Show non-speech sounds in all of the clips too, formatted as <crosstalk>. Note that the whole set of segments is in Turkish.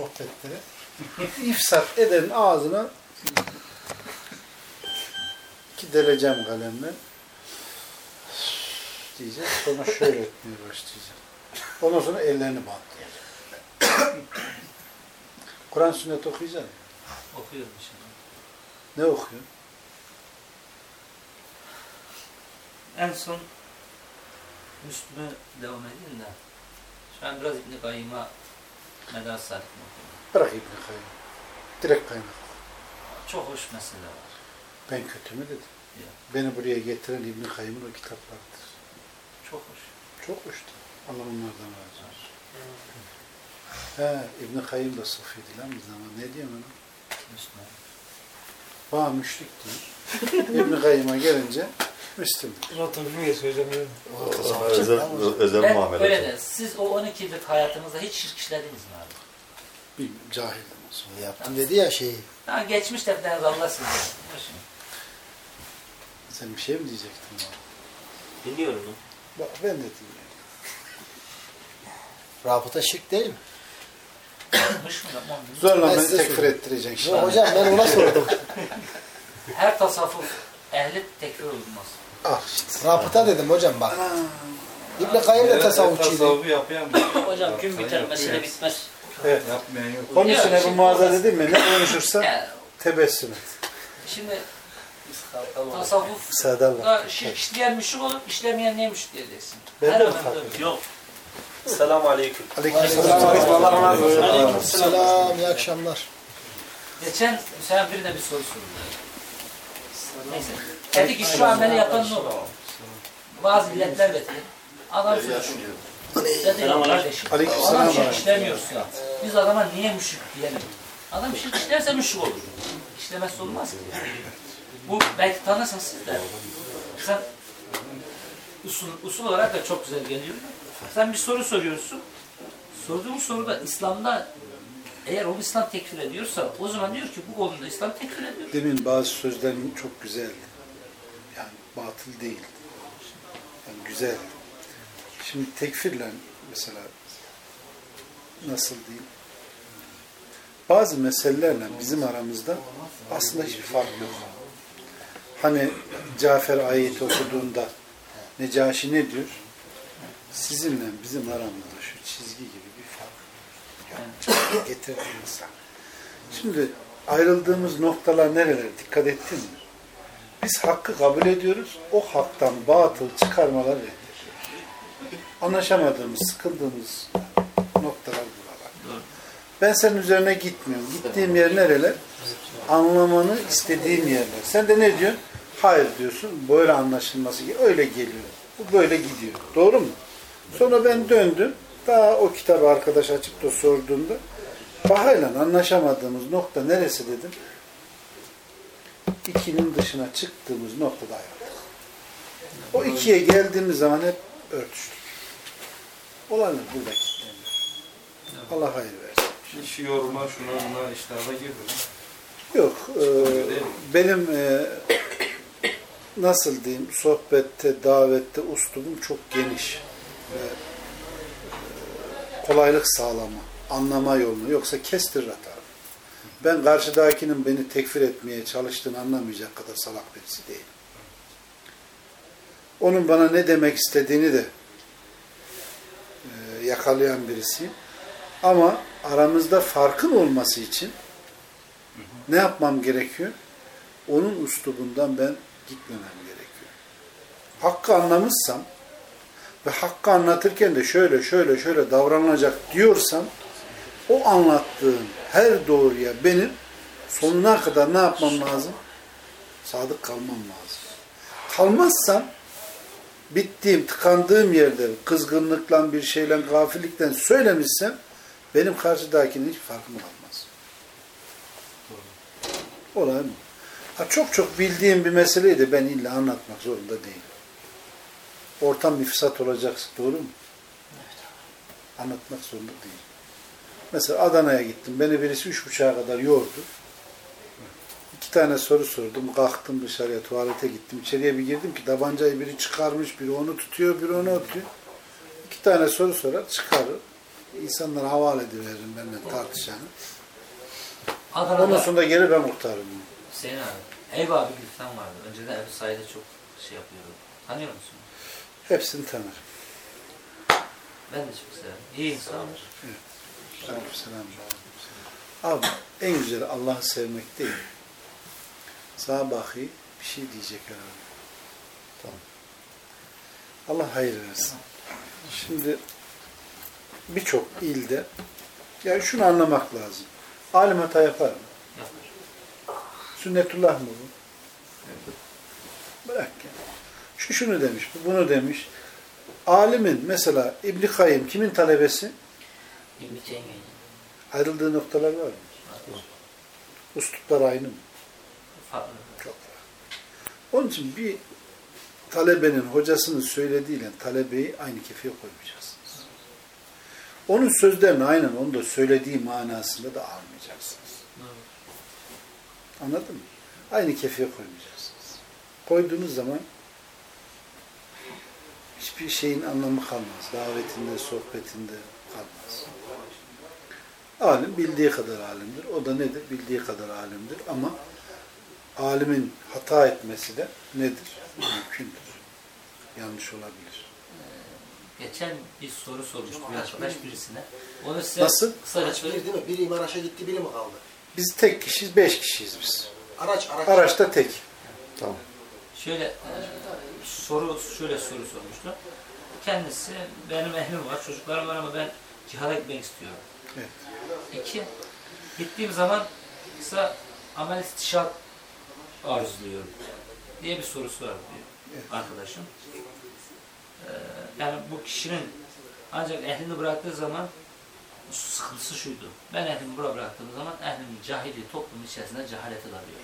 sohbetlere ifsat edenin ağzına ki deleceğim kalemle diyeceğim. Sonra şöyle etmeye başlayacağım. Ondan sonra ellerini bantlayacağım. Kur'an sünnet okuyacağım. Okuyorum şimdi. Ne okuyor? En son Müslüm'e devam edeyim de şu an biraz İbn-i Kayyım'a medar sarfını okuyorum. Bırak İbn-i Kayyum. Direkt kaynak. Çok hoş mesele var. Ben kötü mü dedim. Ya. Beni buraya getiren İbn-i Kayyum'un o kitaplarıdır. Çok hoş. Çok hoştu. Allah onlardan razı olsun. He, İbn-i Kayyum da sofiydi lan bir zaman. Ne diyor ona? Müslüman. Bana müşrik diyor. İbn-i Kayyum'a gelince Müslüm. Zaten bilmiyoruz hocam. Özel, özel Ben muamele. öyle de siz o 12 yıllık hayatınızda hiç şirk işlediniz mi abi? Bir cahildim o zaman. Yaptım dedi ya şeyi. Ha, geçmiş defteriniz Allah sizi. Sen bir şey mi diyecektin? bana? Dinliyorum lan. Bak ben de diyeyim. Rabıta şirk değil mi? Zorla Ben beni size tekfir ettireceksin. Yok hocam ben ona sordum. Her tasavvuf ehli tekfir olunmaz. Ah işte. Rabıta dedim hocam bak. İbn Kayyım da tasavvufçuydu. Tasavvufu yapmayan mı? <laughs> Hocam gün biter mesele bitmez. Evet. Yapmayan yok. Onun için Ya, Ebu Muaz'a dedim mi ne konuşursa tebessüm et. şimdi tasavvuf da şirk işleyen müşrik olur, işlemeyen niye müşrik diyeceksin? Ben de mi adamda fark öyle. Yok. Selamun aleyküm. Aleykümselam. Selam, iyi akşamlar. Geçen Hüseyin birine bir soru sordu. Neyse. Dedi ki şu ameli yapan ne olur? Bazı milletler getirir. Adam. Dedi kardeşim. Aleykümselam. Adam şirk işlemiyorsa biz adama niye müşrik diyelim? Adam şirk işlerse müşrik olur. İşlemezse olmaz ki. Bu belki tanırsın siz de. Sen usul, usul olarak da çok güzel geliyor. Sen bir soru soruyorsun. Sorduğun soruda İslam'da eğer o İslam tekfir ediyorsa o zaman diyor ki bu konuda İslam tekfir ediyor. Demin bazı sözlerin çok güzeldi. Batıl değil. Yani güzel. Şimdi tekfirle mesela nasıl diyeyim? Bazı meselelerle bizim aramızda aslında hiçbir fark yok. Hani Cafer ayeti okuduğunda Necaşi ne diyor? Sizinle bizim aramızda şu çizgi gibi bir fark. Getirdi insan. Şimdi ayrıldığımız noktalar nereler? Dikkat ettin mi? Biz hakkı kabul ediyoruz. O haktan batıl çıkarmalar reddediyoruz. Anlaşamadığımız, sıkıldığımız noktalar buralar. Ben senin üzerine gitmiyorum. Gittiğim yer nereler? Anlamanı istediğim yerler. Sen de ne diyorsun? Hayır diyorsun. Böyle anlaşılması. Öyle geliyor. Bu böyle gidiyor. Doğru mu? Sonra ben döndüm. Daha o kitabı arkadaş açıp da sorduğunda Bahayla anlaşamadığımız nokta neresi dedim. İkinin dışına çıktığımız noktada ayrıldık. O ikiye geldiğimiz zaman hep örtüştük. Olanlar burada kilitleniyor. Allah hayır versin. Şu yoruma şuna buna iştahına girdi. Yok. e, benim e, nasıl diyeyim sohbette, davette uslubum çok geniş. Ve, e, kolaylık sağlama, anlama yolunu. Yoksa kestir atarım. Ben karşıdakinin beni tekfir etmeye çalıştığını anlamayacak kadar salak birisi değilim. Onun bana ne demek istediğini de e, yakalayan birisiyim. Ama aramızda farkın olması için ne yapmam gerekiyor? Onun üslubundan ben gitmemem gerekiyor. Hakkı anlamışsam ve hakkı anlatırken de şöyle şöyle şöyle davranılacak diyorsam o anlattığım her doğruya benim sonuna kadar ne yapmam lazım? Sadık kalmam lazım. Kalmazsam bittiğim, tıkandığım yerde kızgınlıkla bir şeyle, gafillikten söylemişsem benim karşıdakinin hiç farkım kalmaz. Olay mı? Ha, çok çok bildiğim bir meseleyi de ben illa anlatmak zorunda değilim. Ortam bir fırsat olacaksa doğru mu? Anlatmak zorunda değilim. Mesela Adana'ya gittim. Beni birisi üç buçuğa kadar yordu. İki tane soru sordum. Kalktım dışarıya tuvalete gittim. İçeriye bir girdim ki tabancayı biri çıkarmış. Biri onu tutuyor, biri onu atıyor. İki tane soru sorar çıkarır. insanlara havale ediveririm benimle tartışanı. Adana'da sonra geri ben kurtarırım. Hüseyin abi. Eyüp abi Gülten vardı. Önceden Ebu Said'e çok şey yapıyordu. Tanıyor musun? Hepsini tanırım. Ben de çok severim. İyi insandır. Aleykümselam. Abi en güzeli Allah'ı sevmek değil. Bakayım bir şey diyecek herhalde. Tamam. Allah hayır versin. Şimdi birçok ilde yani şunu anlamak lazım. Alim hata yapar mı? Yapar. Sünnetullah mı bu? Bırak ya. Şu şunu demiş, bu bunu demiş. Alimin mesela İbn Kayyım kimin talebesi? Ayrıldığı noktalar var mı? Usluplar aynı mı? Farklı. Çok farklı. Onun için bir talebenin hocasının söylediğiyle talebeyi aynı kefeye koymayacaksınız. Onun sözlerini aynen onu da söylediği manasında da almayacaksınız. Anladın mı? Aynı kefeye koymayacaksınız. Koyduğunuz zaman hiçbir şeyin anlamı kalmaz. Davetinde, sohbetinde kalmaz. Alim bildiği kadar alimdir. O da nedir? Bildiği kadar alimdir. Ama alimin hata etmesi de nedir? Mümkündür. Yanlış olabilir. Geçen bir soru sormuştu bir arkadaş birisine. Onu size Nasıl? kısaca Araç söyleyeyim. bir değil mi? Biri İmaraş'a gitti, biri mi kaldı? Biz tek kişiyiz, beş kişiyiz biz. Araç, araç. Araçta tek. Tamam. Şöyle e, soru şöyle soru sormuştu. Kendisi benim ehlim var, çocuklarım var ama ben cihada gitmek istiyorum. Evet. İki, gittiğim zaman kısa amel istişat arzuluyorum diye bir sorusu var bir arkadaşım. Ee, yani bu kişinin ancak ehlini bıraktığı zaman sıkıntısı şuydu. Ben ehlimi bura bıraktığım zaman ehlim cahili toplumun içerisinde cehalete dalıyor.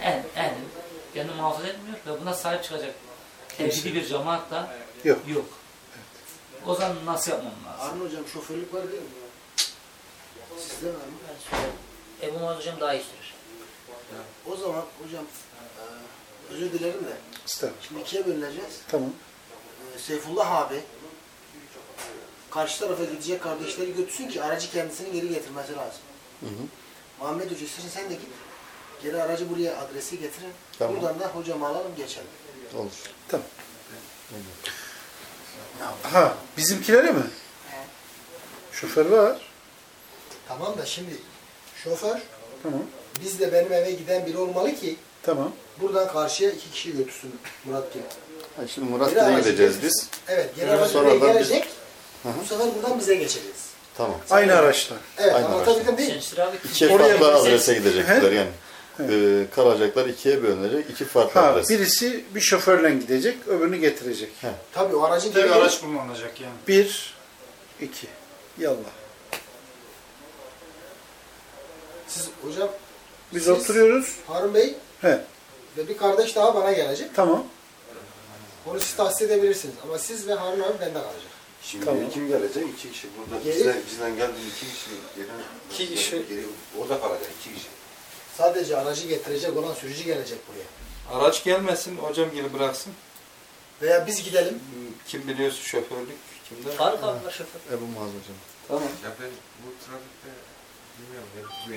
Ehl, ehlim kendini muhafaza etmiyor ve buna sahip çıkacak tevhidi bir cemaat da Yok. yok. O zaman nasıl yapmam lazım? Harun hocam şoförlük var değil mi? Sizde var mı? Ebu Muaz hocam daha iyi sürer. O zaman hocam e, özür dilerim de İstemiyorum. şimdi ikiye bölüneceğiz. Tamam. E, Seyfullah abi karşı tarafa gidecek kardeşleri götürsün ki aracı kendisini geri getirmesi lazım. Hı hı. Muhammed Hoca istersen sen de git. Geri aracı buraya adresi getirin. Tamam. Buradan da hocamı alalım geçelim. Olur. Tamam. Ha, bizimkileri mi? Şoför var. Tamam da şimdi şoför Tamam. biz de benim eve giden biri olmalı ki Tamam. buradan karşıya iki kişi götürsün Murat gibi. Ha, şimdi Murat Geri Bey'e aracı gideceğiz biz. Evet, geri aracı sonra buraya da biz- gelecek. Bu sefer buradan bize geçeceğiz. Tamam. Aynı araçta. Evet, Aynı anlatabildim değil mi? Şemsir abi İki Oraya farklı adrese gidecekler yani. Ee, kalacaklar ikiye bölünecek. iki farklı Ha, adres. birisi bir şoförle gidecek, öbürünü getirecek. Tabii o aracın Tek geri araç kullanılacak yani. Bir, iki. Yallah. Siz hocam Biz Siz- oturuyoruz. Harun Bey He, ve bir kardeş daha bana gelecek. tamam. Onu siz tahsis edebilirsiniz. Ama siz ve Harun abi bende kalacak. Şimdi Tamam. kim gelecek? İki kişi burada. Geri- Bizden, bizden geldi iki kişi. Geri, İki kişi. Geri, orada kalacak iki kişi. Sadece aracı getirecek olan sürücü gelecek buraya. Araç gelmesin, hocam geri bıraksın. Veya biz gidelim. Kim biliyorsa şoförlük, kimde? Faruk abi var şoför. Ebu Muaz hocam. Tamam. Ya ben bu trafikte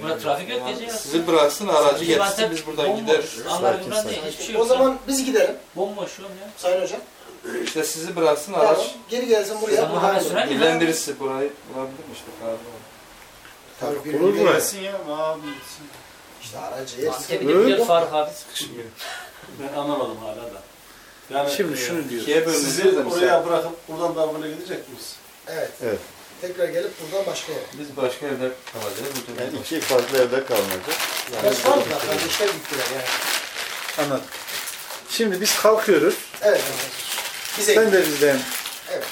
Burada trafik yok gece ya. Sizi bıraksın, aracı Antep biz buradan bomboş. gideriz. Anlar Sakin, sakin. değil, hiçbir şey yok. O zaman biz gidelim. bomboş yok ya. Sayın hocam. İşte sizi bıraksın, Tamam. araç Geri gelsin buraya. Sen buradan mi? bilen birisi burayı bulabilir mi işte? Pardon. Tabii bir Olur bir- mu? Gelsin ya abi gitsin. İşte aracı yer. Antep'i de biliyor Faruk abi. Ben anlamadım hala da. Yani Şimdi e, şunu diyor. İkiye bölüneceğiz Sizi de mesela. oraya bırakıp buradan da böyle gidecek miyiz? Evet. Evet. Tekrar gelip buradan başka yere. Biz başka evde kalacağız. Hocam Yani iki farklı evde kalınacak. Kaç var mı? Kardeşler gittiler yani. Anladım. Şimdi biz kalkıyoruz. Evet. Bize Sen de bizden Evet.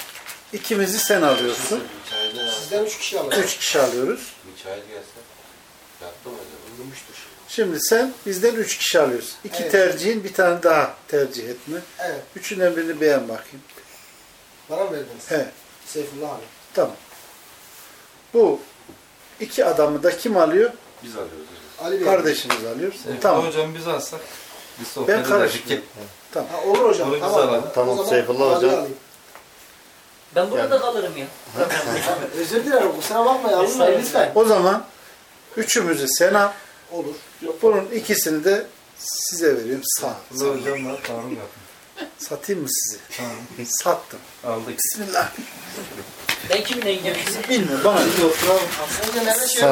ikimizi sen alıyorsun. Sizden üç kişi alacak. Üç kişi alıyoruz. Müçayede gelse. Yattı mı acaba? Uyumuştur. Şimdi sen bizden üç kişi alıyorsun. İki Evet. tercihin bir tane daha tercih etme. Evet. Üçünden birini beğen bakayım. Bana mı verdiniz? He, Seyfullah abi. tamam. Bu iki adamı da kim alıyor? Biz alıyoruz. Ali Bey. Kardeşimiz alıyor. Tamam. Tamam. Hocam biz alsak. Bir sohbet Ben ederdik. karışmıyorum. Ha, olur hocam. Biz tamam. alalım. Tamam, O zaman Seyfullah hocam. alayım. Ben burada kalırım ya. <laughs> Özür dilerim kusura bakma alınmayın lütfen. O zaman üçümüzü sen al. Olur. Bunun ikisini de size veriyorum. Sağ. Hocam var. Tamam yapın. Satayım mı sizi? Tamam. Sattım. Aldık. Bismillah. Ben gidiyorum şimdi? Bilmiyorum bana. Önce Mehmet şey